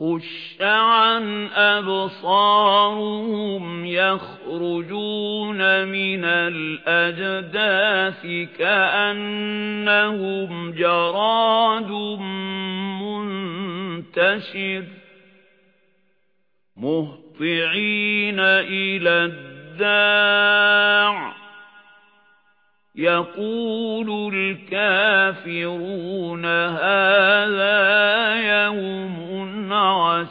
خُشَّ عَنْ أَبْصَارُهُمْ يَخْرُجُونَ مِنَ الْأَجْدَاثِ كَأَنَّهُمْ جَرَادٌ مُنْتَشِرٌ مُهْطِعِينَ إِلَى الدَّاعِ يَقُولُ الْكَافِرُونَ هَذَا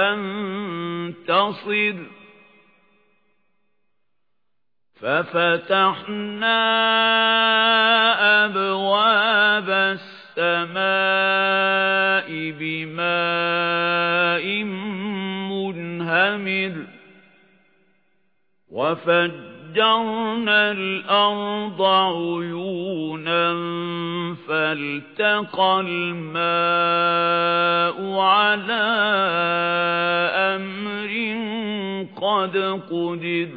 فَانتَصِرْ. فَفَتَحْنَا أَبْوَابَ السَّمَاءِ بِمَاءٍ مُنْهَمِرٍ. وَفَجَّرْنَا الْأَرْضَ عُيُونًا فَالْتَقَى الْمَاءُ عَلَى قَدْ قُدِرَ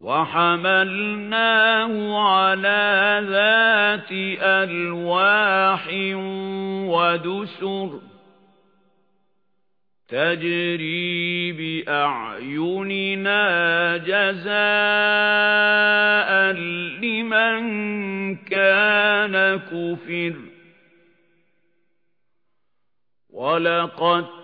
وَحَمَلْنَاهُ عَلَى ذَاتِ أَلْوَاحٍ وَدُسُرٍ تَجْرِي بِأَعْيُنِنَا جَزَاءً لِمَنْ كَانَ كُفِرَ وَلَقَدْ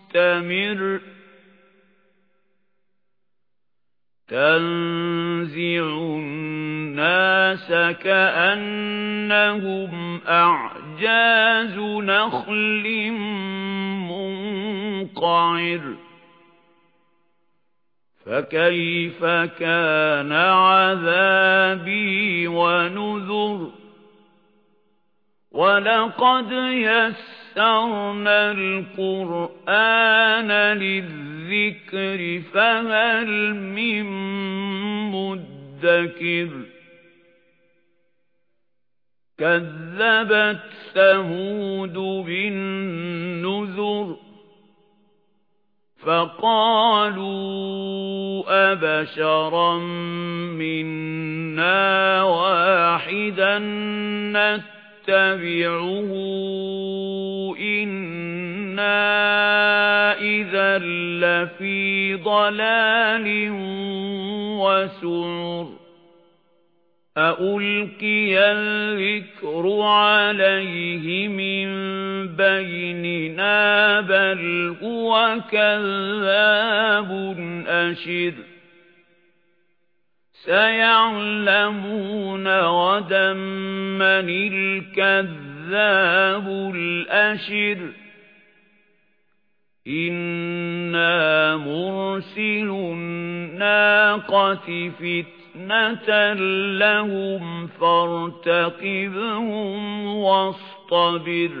مُسْتَمِرٍّ. تَنزِعُ النَّاسَ كَأَنَّهُمْ أَعْجَازُ نَخْلٍ مُنقَعِرٍ. فَكَيْفَ كَانَ عَذَابِي وَنُذُرِ؟ وَلَقَدْ يَسَّرْنَا الْقُرْآنَ لِلذِّكْرِ فَهَلْ مِن مُّدَّكِرٍ كَذَّبَتْ ثَمُودُ بِالنُّذُرِ فَقَالُوا أَبَشَرًا مِنَّا وَاحِدًا نَتَّبِعُهُ لَّفِي ضَلَالٍ وَسُعُرٍ أَأُلْقِيَ الذِّكْرُ عَلَيْهِ مِنْ بَيْنِنَا بَلْ هُوَ كَذَّابٌ أَشِرٌ سَيَعْلَمُونَ غَدًا مَّنِ الْكَذَّابُ الْأَشِرُ إِنَّا مُرْسِلُو النَّاقَةِ فِتْنَةً لَهُمْ فَارْتَقِبْهُمْ وَاصْطَبِرْ